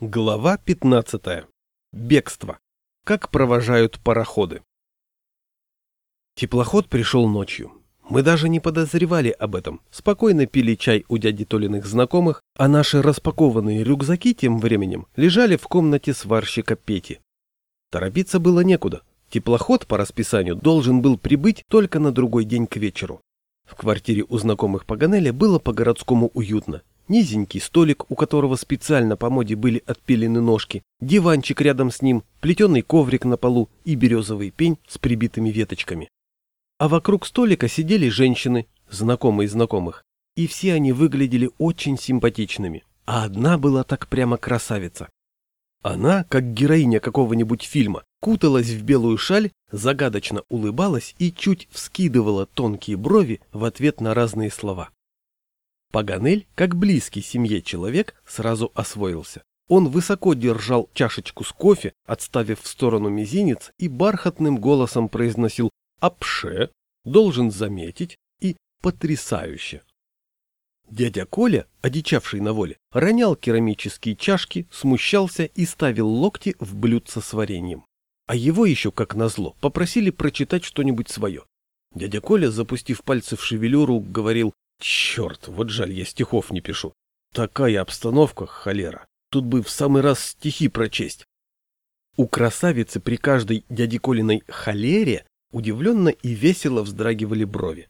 Глава 15. Бегство. Как провожают пароходы. Теплоход пришел ночью. Мы даже не подозревали об этом. Спокойно пили чай у дяди Толиных знакомых, а наши распакованные рюкзаки тем временем лежали в комнате сварщика Пети. Торопиться было некуда. Теплоход по расписанию должен был прибыть только на другой день к вечеру. В квартире у знакомых Паганеля было по-городскому уютно. Низенький столик, у которого специально по моде были отпилены ножки, диванчик рядом с ним, плетеный коврик на полу и березовый пень с прибитыми веточками. А вокруг столика сидели женщины, знакомые знакомых, и все они выглядели очень симпатичными, а одна была так прямо красавица. Она, как героиня какого-нибудь фильма, куталась в белую шаль, загадочно улыбалась и чуть вскидывала тонкие брови в ответ на разные слова. Паганель, как близкий семье человек, сразу освоился. Он высоко держал чашечку с кофе, отставив в сторону мизинец, и бархатным голосом произносил «Апше», «Должен заметить» и «Потрясающе». Дядя Коля, одичавший на воле, ронял керамические чашки, смущался и ставил локти в блюдце с вареньем. А его еще, как назло, попросили прочитать что-нибудь свое. Дядя Коля, запустив пальцы в шевелюру, говорил Черт, вот жаль, я стихов не пишу. Такая обстановка, холера. Тут бы в самый раз стихи прочесть. У красавицы при каждой дяде Колиной холере удивленно и весело вздрагивали брови.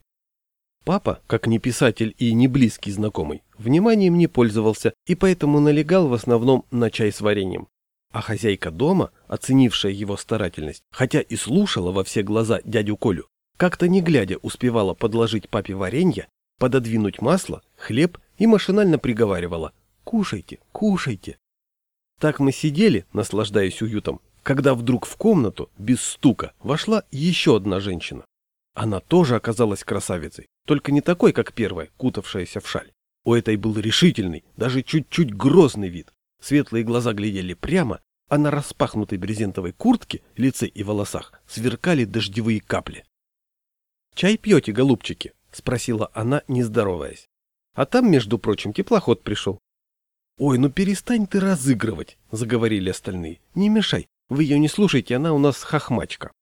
Папа, как не писатель и не близкий знакомый, вниманием не пользовался и поэтому налегал в основном на чай с вареньем. А хозяйка дома, оценившая его старательность, хотя и слушала во все глаза дядю Колю, как-то не глядя успевала подложить папе варенье пододвинуть масло, хлеб и машинально приговаривала «Кушайте, кушайте». Так мы сидели, наслаждаясь уютом, когда вдруг в комнату, без стука, вошла еще одна женщина. Она тоже оказалась красавицей, только не такой, как первая, кутавшаяся в шаль. У этой был решительный, даже чуть-чуть грозный вид. Светлые глаза глядели прямо, а на распахнутой брезентовой куртке, лице и волосах сверкали дождевые капли. «Чай пьете, голубчики?» — спросила она, не здороваясь. А там, между прочим, теплоход пришел. «Ой, ну перестань ты разыгрывать», — заговорили остальные. «Не мешай, вы ее не слушайте, она у нас хохмачка».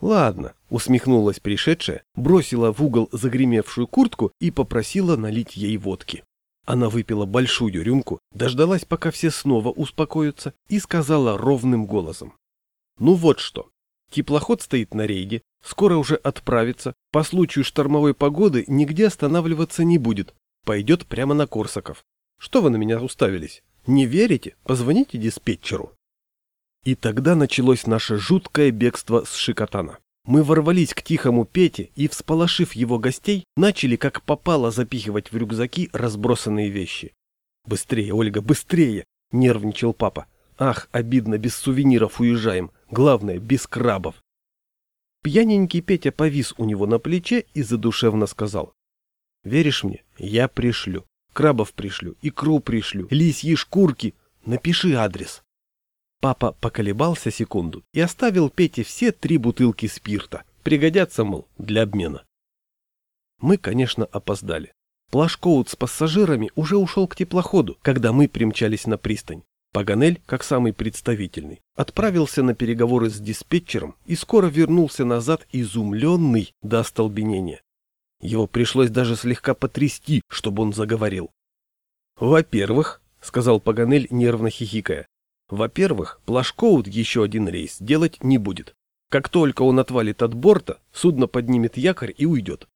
«Ладно», — усмехнулась пришедшая, бросила в угол загремевшую куртку и попросила налить ей водки. Она выпила большую рюмку, дождалась, пока все снова успокоятся, и сказала ровным голосом. «Ну вот что, теплоход стоит на рейде, Скоро уже отправится, по случаю штормовой погоды нигде останавливаться не будет, пойдет прямо на Корсаков. Что вы на меня уставились? Не верите? Позвоните диспетчеру. И тогда началось наше жуткое бегство с Шикотана. Мы ворвались к тихому Пете и, всполошив его гостей, начали как попало запихивать в рюкзаки разбросанные вещи. «Быстрее, Ольга, быстрее!» — нервничал папа. «Ах, обидно, без сувениров уезжаем. Главное, без крабов. Пьяненький Петя повис у него на плече и задушевно сказал. «Веришь мне? Я пришлю. Крабов пришлю, икру пришлю, лисьи шкурки. Напиши адрес». Папа поколебался секунду и оставил Пете все три бутылки спирта. Пригодятся, мол, для обмена. Мы, конечно, опоздали. Плашкоут с пассажирами уже ушел к теплоходу, когда мы примчались на пристань. Паганель, как самый представительный, отправился на переговоры с диспетчером и скоро вернулся назад изумленный до остолбенения. Его пришлось даже слегка потрясти, чтобы он заговорил. «Во-первых», — сказал Паганель, нервно хихикая, «во-первых, Плашкоут еще один рейс делать не будет. Как только он отвалит от борта, судно поднимет якорь и уйдет.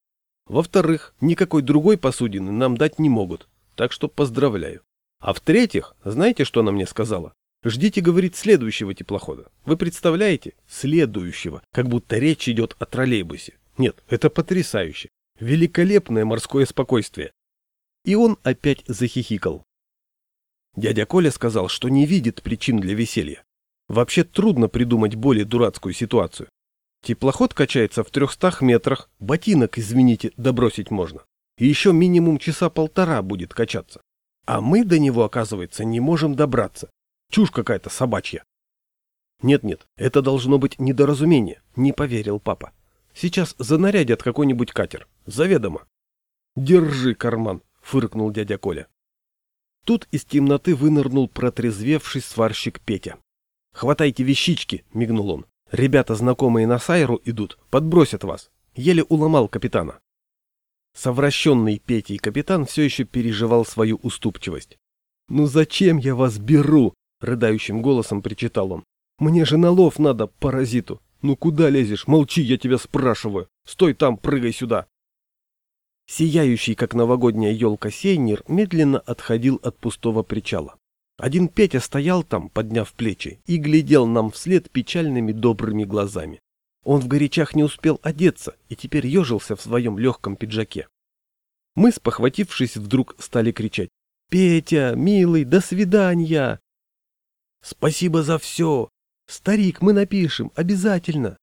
Во-вторых, никакой другой посудины нам дать не могут, так что поздравляю. А в-третьих, знаете, что она мне сказала? Ждите, говорит, следующего теплохода. Вы представляете? Следующего. Как будто речь идет о троллейбусе. Нет, это потрясающе. Великолепное морское спокойствие. И он опять захихикал. Дядя Коля сказал, что не видит причин для веселья. Вообще трудно придумать более дурацкую ситуацию. Теплоход качается в трехстах метрах, ботинок, извините, добросить можно. И еще минимум часа полтора будет качаться. А мы до него, оказывается, не можем добраться. Чушь какая-то собачья. Нет-нет, это должно быть недоразумение, не поверил папа. Сейчас занарядят какой-нибудь катер. Заведомо. Держи карман, фыркнул дядя Коля. Тут из темноты вынырнул протрезвевший сварщик Петя. «Хватайте вещички!» — мигнул он. «Ребята, знакомые на Сайру, идут, подбросят вас!» Еле уломал капитана. Совращенный Петей капитан все еще переживал свою уступчивость. «Ну зачем я вас беру?» — рыдающим голосом причитал он. «Мне же на лов надо, паразиту! Ну куда лезешь? Молчи, я тебя спрашиваю! Стой там, прыгай сюда!» Сияющий, как новогодняя елка, сейнер медленно отходил от пустого причала. Один Петя стоял там, подняв плечи, и глядел нам вслед печальными добрыми глазами. Он в горячах не успел одеться и теперь ежился в своем легком пиджаке. Мы, спохватившись, вдруг стали кричать «Петя, милый, до свидания!» «Спасибо за все! Старик, мы напишем, обязательно!»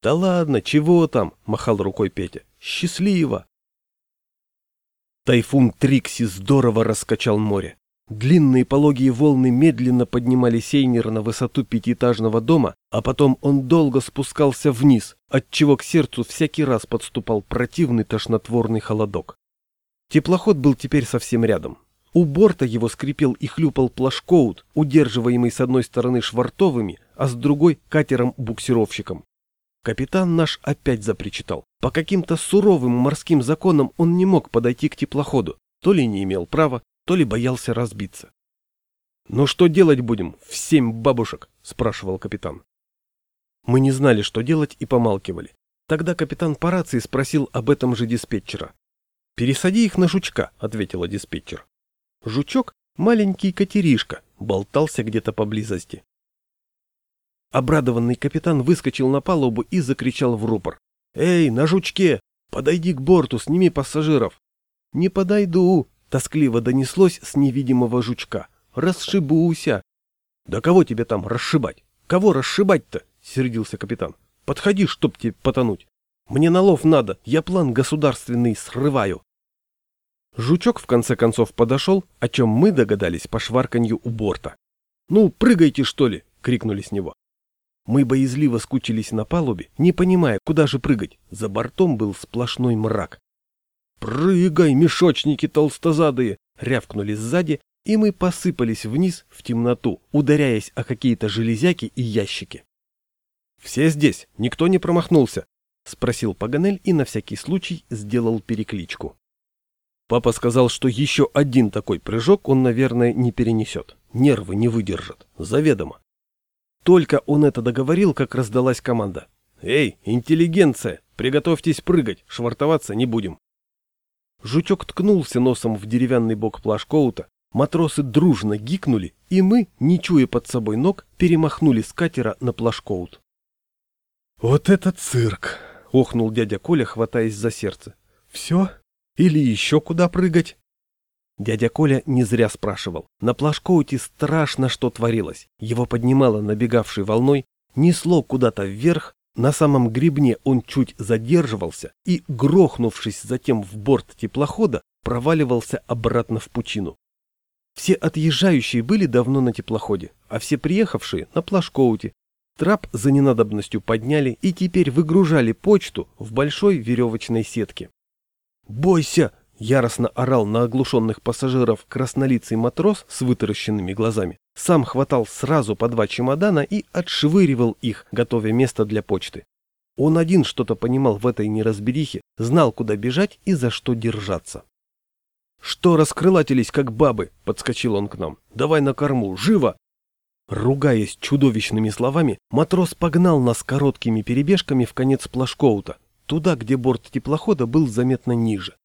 «Да ладно, чего там?» – махал рукой Петя. «Счастливо!» Тайфун Трикси здорово раскачал море. Длинные пологие волны медленно поднимали Сейнера на высоту пятиэтажного дома, а потом он долго спускался вниз, отчего к сердцу всякий раз подступал противный тошнотворный холодок. Теплоход был теперь совсем рядом. У борта его скрипел и хлюпал плашкоут, удерживаемый с одной стороны швартовыми, а с другой катером-буксировщиком. Капитан наш опять запричитал. По каким-то суровым морским законам он не мог подойти к теплоходу, то ли не имел права, то ли боялся разбиться. «Ну что делать будем, в семь бабушек?» – спрашивал капитан. Мы не знали, что делать, и помалкивали. Тогда капитан по рации спросил об этом же диспетчера. «Пересади их на жучка», – ответила диспетчер. Жучок, маленький катеришка, болтался где-то поблизости. Обрадованный капитан выскочил на палубу и закричал в рупор. «Эй, на жучке! Подойди к борту, сними пассажиров!» «Не подойду!» — тоскливо донеслось с невидимого жучка. «Расшибуся!» «Да кого тебе там расшибать? Кого расшибать-то?» — сердился капитан. «Подходи, чтоб тебе потонуть! Мне на лов надо, я план государственный срываю!» Жучок в конце концов подошел, о чем мы догадались по шварканью у борта. «Ну, прыгайте, что ли!» — крикнули с него. Мы боязливо скучились на палубе, не понимая, куда же прыгать. За бортом был сплошной мрак. «Прыгай, мешочники толстозадые!» — рявкнули сзади, и мы посыпались вниз в темноту, ударяясь о какие-то железяки и ящики. «Все здесь, никто не промахнулся?» — спросил Паганель и на всякий случай сделал перекличку. Папа сказал, что еще один такой прыжок он, наверное, не перенесет. Нервы не выдержат. Заведомо. Только он это договорил, как раздалась команда. «Эй, интеллигенция, приготовьтесь прыгать, швартоваться не будем». Жучок ткнулся носом в деревянный бок плашкоута, матросы дружно гикнули, и мы, не чуя под собой ног, перемахнули с катера на плашкоут. «Вот это цирк!» — охнул дядя Коля, хватаясь за сердце. «Все? Или еще куда прыгать?» Дядя Коля не зря спрашивал. На плашкоуте страшно что творилось. Его поднимало набегавшей волной, несло куда-то вверх, на самом гребне он чуть задерживался и, грохнувшись затем в борт теплохода, проваливался обратно в пучину. Все отъезжающие были давно на теплоходе, а все приехавшие на плашкоуте. Трап за ненадобностью подняли и теперь выгружали почту в большой веревочной сетке. «Бойся!» Яростно орал на оглушенных пассажиров краснолицый матрос с вытаращенными глазами. Сам хватал сразу по два чемодана и отшвыривал их, готовя место для почты. Он один что-то понимал в этой неразберихе, знал, куда бежать и за что держаться. «Что раскрылатились, как бабы?» — подскочил он к нам. «Давай на корму, живо!» Ругаясь чудовищными словами, матрос погнал нас короткими перебежками в конец плашкоута, туда, где борт теплохода был заметно ниже.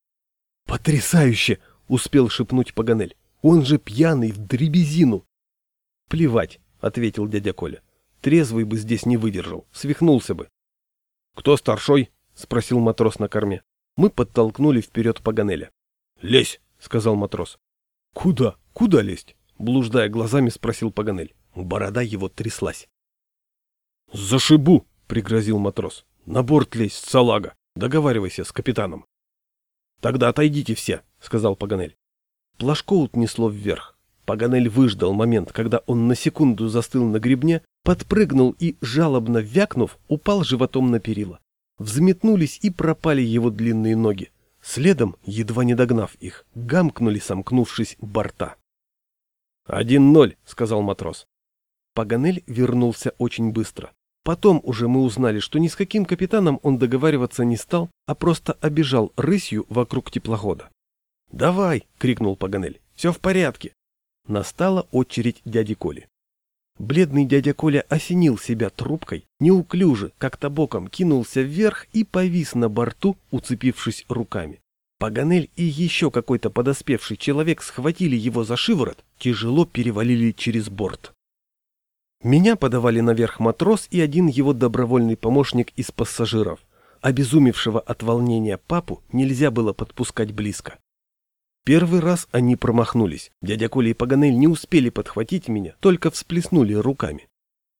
«Потрясающе!» — успел шепнуть Паганель. «Он же пьяный в дребезину!» «Плевать!» — ответил дядя Коля. «Трезвый бы здесь не выдержал, свихнулся бы». «Кто старшой?» — спросил матрос на корме. Мы подтолкнули вперед Паганеля. «Лезь!» — сказал матрос. «Куда? Куда лезть?» — блуждая глазами, спросил Паганель. Борода его тряслась. «Зашибу!» — пригрозил матрос. «На борт лезь, салага! Договаривайся с капитаном!» «Тогда отойдите все», — сказал Паганель. Плашкоут несло вверх. Паганель выждал момент, когда он на секунду застыл на гребне, подпрыгнул и, жалобно вякнув, упал животом на перила. Взметнулись и пропали его длинные ноги. Следом, едва не догнав их, гамкнули, сомкнувшись борта. «Один ноль», — сказал матрос. Паганель вернулся очень быстро. Потом уже мы узнали, что ни с каким капитаном он договариваться не стал, а просто обежал рысью вокруг теплохода. «Давай!» — крикнул Паганель. «Все в порядке!» Настала очередь дяди Коли. Бледный дядя Коля осенил себя трубкой, неуклюже, как-то боком кинулся вверх и повис на борту, уцепившись руками. Паганель и еще какой-то подоспевший человек схватили его за шиворот, тяжело перевалили через борт. Меня подавали наверх матрос и один его добровольный помощник из пассажиров. Обезумевшего от волнения папу нельзя было подпускать близко. Первый раз они промахнулись. Дядя Коля и Паганель не успели подхватить меня, только всплеснули руками.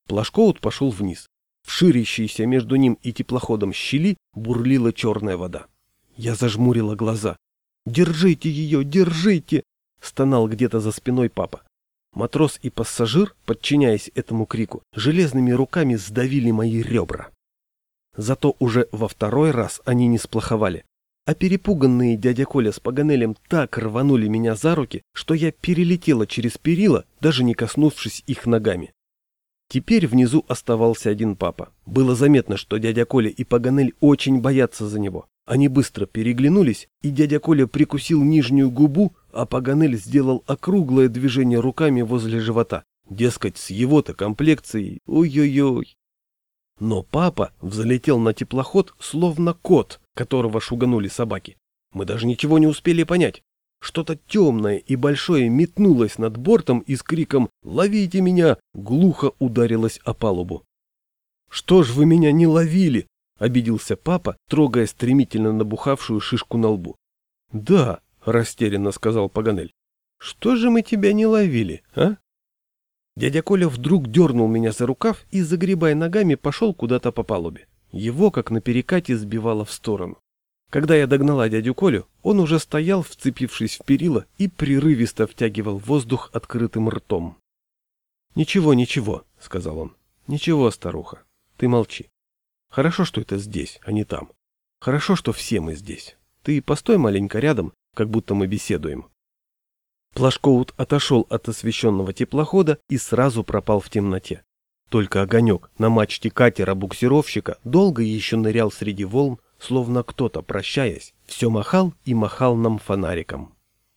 Плашкоут пошел вниз. В ширящейся между ним и теплоходом щели бурлила черная вода. Я зажмурила глаза. «Держите ее, держите!» — стонал где-то за спиной папа. Матрос и пассажир, подчиняясь этому крику, железными руками сдавили мои ребра. Зато уже во второй раз они не сплоховали. А перепуганные дядя Коля с Паганелем так рванули меня за руки, что я перелетела через перила, даже не коснувшись их ногами. Теперь внизу оставался один папа. Было заметно, что дядя Коля и Паганель очень боятся за него. Они быстро переглянулись, и дядя Коля прикусил нижнюю губу, а Паганель сделал округлое движение руками возле живота. Дескать, с его-то комплекцией, ой-ой-ой. Но папа взлетел на теплоход, словно кот, которого шуганули собаки. Мы даже ничего не успели понять. Что-то темное и большое метнулось над бортом и с криком «Ловите меня!» глухо ударилось о палубу. «Что ж вы меня не ловили?» — обиделся папа, трогая стремительно набухавшую шишку на лбу. «Да», — растерянно сказал Паганель. «Что же мы тебя не ловили, а?» Дядя Коля вдруг дернул меня за рукав и, загребая ногами, пошел куда-то по палубе. Его, как на перекате, сбивало в сторону. Когда я догнала дядю Колю, он уже стоял, вцепившись в перила, и прерывисто втягивал воздух открытым ртом. «Ничего, ничего», — сказал он. «Ничего, старуха, ты молчи. Хорошо, что это здесь, а не там. Хорошо, что все мы здесь. Ты постой маленько рядом, как будто мы беседуем. Плашкоут отошел от освещенного теплохода и сразу пропал в темноте. Только огонек на мачте катера-буксировщика долго еще нырял среди волн, словно кто-то, прощаясь, все махал и махал нам фонариком.